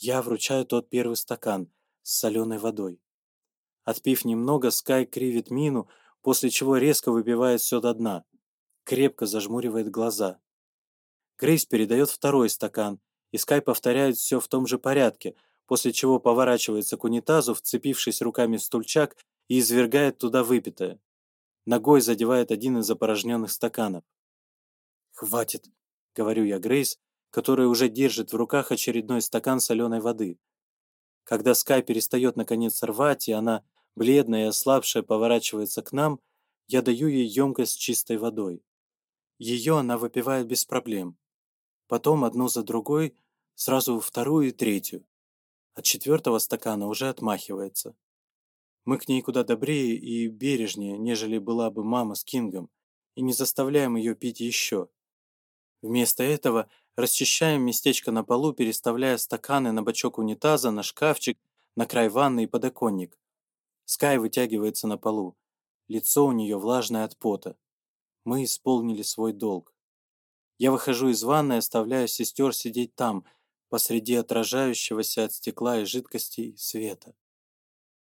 Я вручаю тот первый стакан с соленой водой. Отпив немного, Скай кривит мину, после чего резко выпивает все до дна. Крепко зажмуривает глаза. Грейс передает второй стакан, и Скай повторяет все в том же порядке, после чего поворачивается к унитазу, вцепившись руками в стульчак и извергает туда выпитое. Ногой задевает один из опорожненных стаканов. «Хватит», — говорю я Грейс, который уже держит в руках очередной стакан соленой воды. Когда Скай перестает наконец рвать, и она, бледная и ослабшая, поворачивается к нам, я даю ей емкость с чистой водой. Ее она выпивает без проблем. Потом одну за другой, сразу вторую и третью. От четвертого стакана уже отмахивается. Мы к ней куда добрее и бережнее, нежели была бы мама с Кингом, и не заставляем ее пить еще. Вместо этого расчищаем местечко на полу, переставляя стаканы на бачок унитаза, на шкафчик, на край ванны и подоконник. Скай вытягивается на полу. Лицо у нее влажное от пота. Мы исполнили свой долг. Я выхожу из ванны и оставляю сестер сидеть там, посреди отражающегося от стекла и жидкостей света.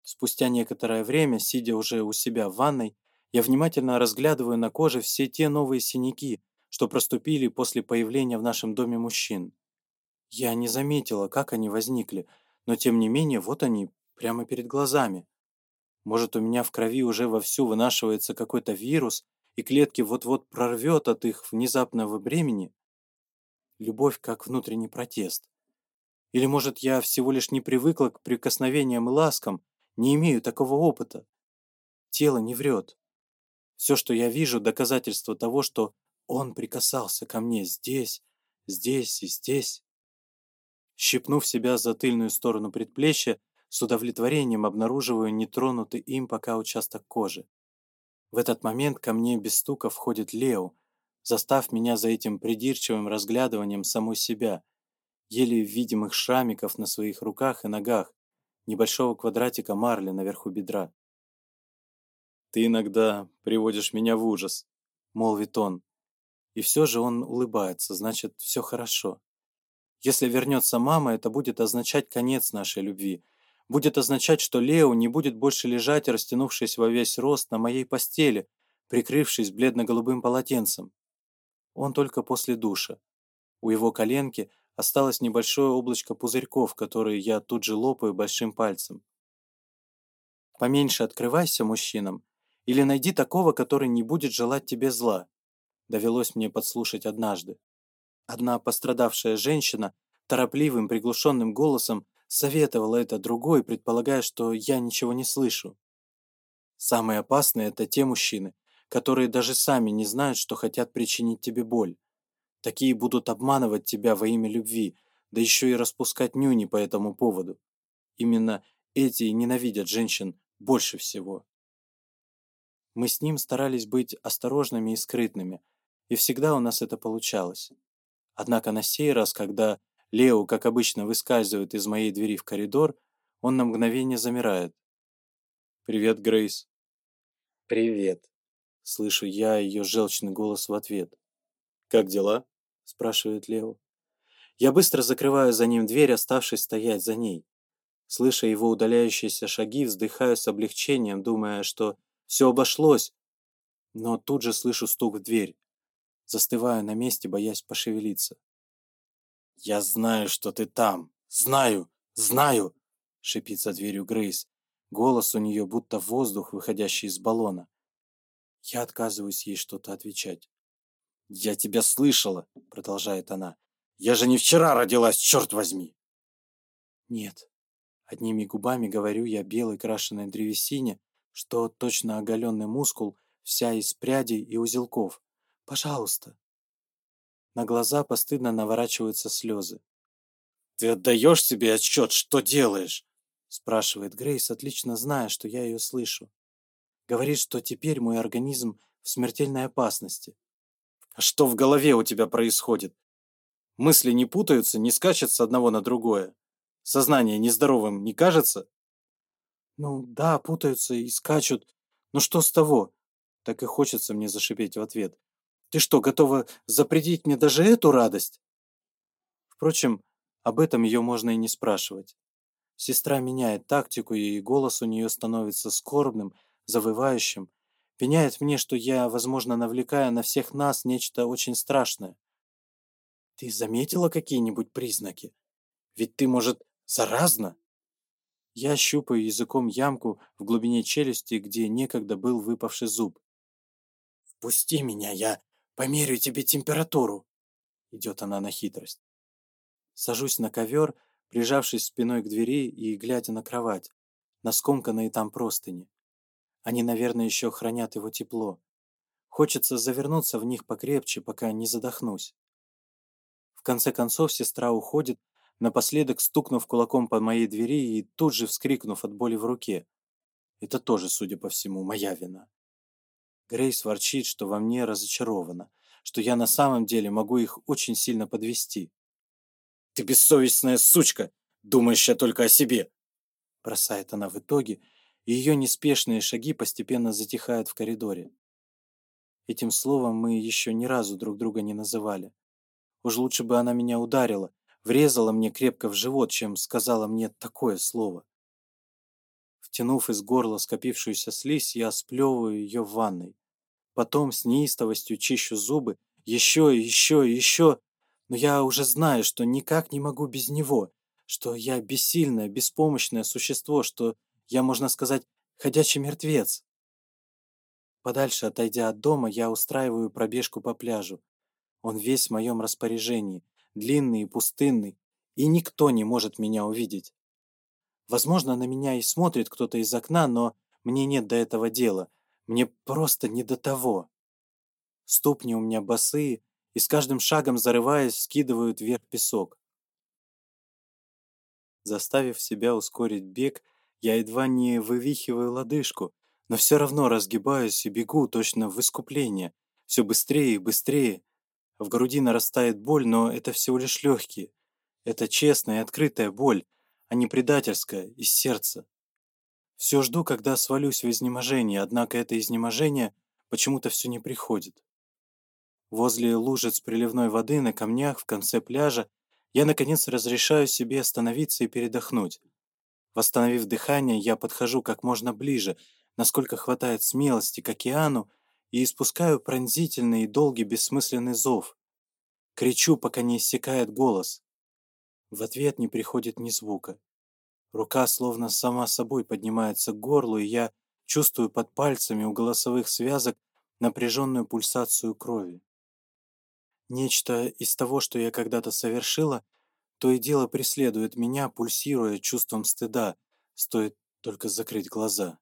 Спустя некоторое время, сидя уже у себя в ванной, я внимательно разглядываю на коже все те новые синяки, что проступили после появления в нашем доме мужчин. Я не заметила, как они возникли, но тем не менее вот они, прямо перед глазами. Может, у меня в крови уже вовсю вынашивается какой-то вирус, и клетки вот-вот прорвет от их внезапного бремени? Любовь как внутренний протест. Или, может, я всего лишь не привыкла к прикосновениям и ласкам, не имею такого опыта? Тело не врет. Все, что я вижу, доказательство того, что он прикасался ко мне здесь, здесь и здесь. Щипнув себя за тыльную сторону предплечья, с удовлетворением обнаруживаю нетронутый им пока участок кожи. В этот момент ко мне без стука входит Лео, застав меня за этим придирчивым разглядыванием самой себя, еле видимых шрамиков на своих руках и ногах, небольшого квадратика марли наверху бедра. «Ты иногда приводишь меня в ужас», — молвит он. И все же он улыбается, значит, все хорошо. Если вернется мама, это будет означать конец нашей любви. Будет означать, что Лео не будет больше лежать, растянувшись во весь рост на моей постели, прикрывшись бледно-голубым полотенцем. Он только после душа. У его коленки осталось небольшое облачко пузырьков, которые я тут же лопаю большим пальцем. Поменьше открывайся мужчинам, или найди такого, который не будет желать тебе зла довелось мне подслушать однажды. Одна пострадавшая женщина торопливым приглушенным голосом советовала это другой, предполагая, что я ничего не слышу. Самые опасные – это те мужчины, которые даже сами не знают, что хотят причинить тебе боль. Такие будут обманывать тебя во имя любви, да еще и распускать нюни по этому поводу. Именно эти ненавидят женщин больше всего. Мы с ним старались быть осторожными и скрытными – и всегда у нас это получалось. Однако на сей раз, когда Лео, как обычно, выскальзывает из моей двери в коридор, он на мгновение замирает. «Привет, Грейс». «Привет», — слышу я ее желчный голос в ответ. «Как дела?» — спрашивает Лео. Я быстро закрываю за ним дверь, оставшись стоять за ней. Слыша его удаляющиеся шаги, вздыхаю с облегчением, думая, что все обошлось. Но тут же слышу стук в дверь застываю на месте, боясь пошевелиться. «Я знаю, что ты там! Знаю! Знаю!» — шипит за дверью Грейс. Голос у нее будто воздух, выходящий из баллона. Я отказываюсь ей что-то отвечать. «Я тебя слышала!» — продолжает она. «Я же не вчера родилась, черт возьми!» «Нет». Одними губами говорю я белой крашеной древесине, что точно оголенный мускул, вся из прядей и узелков. Пожалуйста. На глаза постыдно наворачиваются слезы. «Ты отдаешь себе отчет, что делаешь?» спрашивает Грейс, отлично зная, что я ее слышу. Говорит, что теперь мой организм в смертельной опасности. «А что в голове у тебя происходит? Мысли не путаются, не скачут с одного на другое? Сознание нездоровым не кажется?» «Ну да, путаются и скачут. Но что с того?» Так и хочется мне зашипеть в ответ. Ты что, готова запретить мне даже эту радость? Впрочем, об этом ее можно и не спрашивать. Сестра меняет тактику, и голос у нее становится скорбным, завывающим. Пеняет мне, что я, возможно, навлекаю на всех нас нечто очень страшное. Ты заметила какие-нибудь признаки? Ведь ты, может, заразна? Я щупаю языком ямку в глубине челюсти, где некогда был выпавший зуб. «Впусти меня, я Померю тебе температуру!» Идет она на хитрость. Сажусь на ковер, прижавшись спиной к двери и глядя на кровать, на скомканные там простыни. Они, наверное, еще хранят его тепло. Хочется завернуться в них покрепче, пока не задохнусь. В конце концов сестра уходит, напоследок стукнув кулаком по моей двери и тут же вскрикнув от боли в руке. Это тоже, судя по всему, моя вина. Грейс ворчит, что во мне разочарована, что я на самом деле могу их очень сильно подвести. «Ты бессовестная сучка! думающая только о себе!» Бросает она в итоге, и ее неспешные шаги постепенно затихают в коридоре. Этим словом мы еще ни разу друг друга не называли. Уж лучше бы она меня ударила, врезала мне крепко в живот, чем сказала мне такое слово. Втянув из горла скопившуюся слизь, я сплевываю ее в ванной. Потом с неистовостью чищу зубы. Еще еще еще. Но я уже знаю, что никак не могу без него. Что я бессильное, беспомощное существо, что я, можно сказать, ходячий мертвец. Подальше, отойдя от дома, я устраиваю пробежку по пляжу. Он весь в моем распоряжении, длинный и пустынный, и никто не может меня увидеть. Возможно, на меня и смотрит кто-то из окна, но мне нет до этого дела. Мне просто не до того. Ступни у меня босые, и с каждым шагом, зарываясь, скидывают вверх песок. Заставив себя ускорить бег, я едва не вывихиваю лодыжку, но все равно разгибаюсь и бегу точно в искупление. Все быстрее и быстрее. В груди нарастает боль, но это всего лишь легкие. Это честная и открытая боль, а не предательское, из сердца. Все жду, когда свалюсь в изнеможение, однако это изнеможение почему-то все не приходит. Возле лужиц приливной воды на камнях в конце пляжа я, наконец, разрешаю себе остановиться и передохнуть. Восстановив дыхание, я подхожу как можно ближе, насколько хватает смелости к океану, и испускаю пронзительный и долгий бессмысленный зов. Кричу, пока не иссякает голос. В ответ не приходит ни звука. Рука словно сама собой поднимается к горлу, и я чувствую под пальцами у голосовых связок напряженную пульсацию крови. Нечто из того, что я когда-то совершила, то и дело преследует меня, пульсируя чувством стыда, стоит только закрыть глаза.